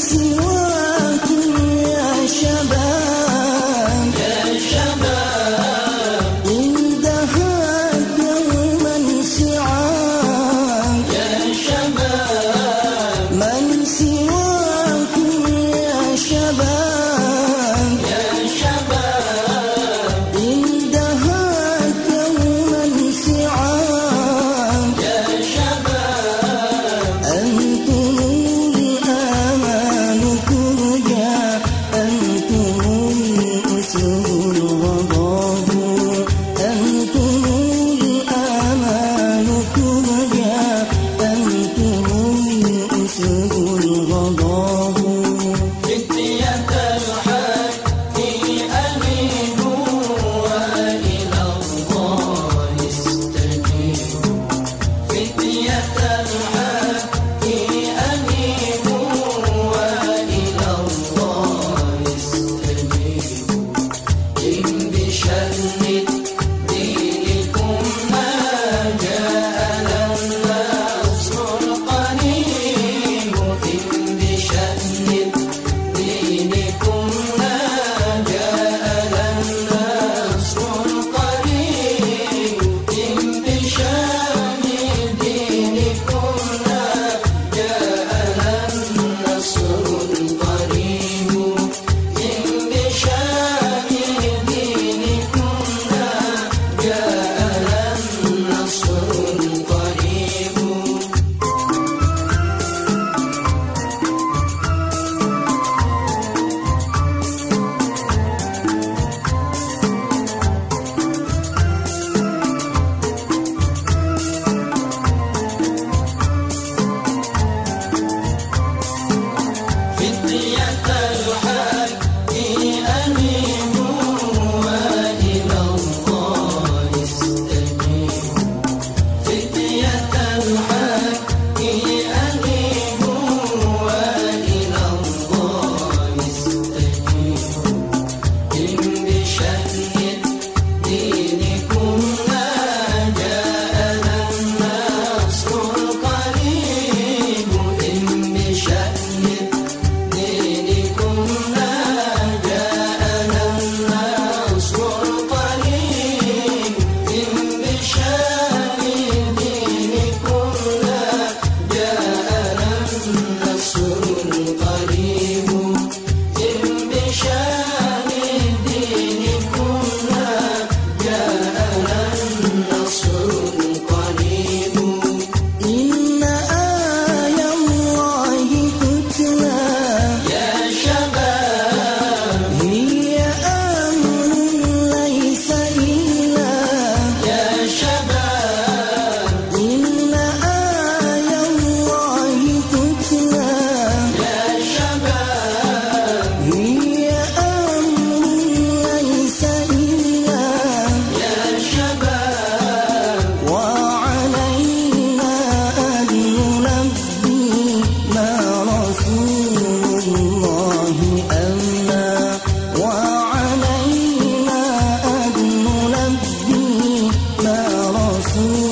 see you. need Oh.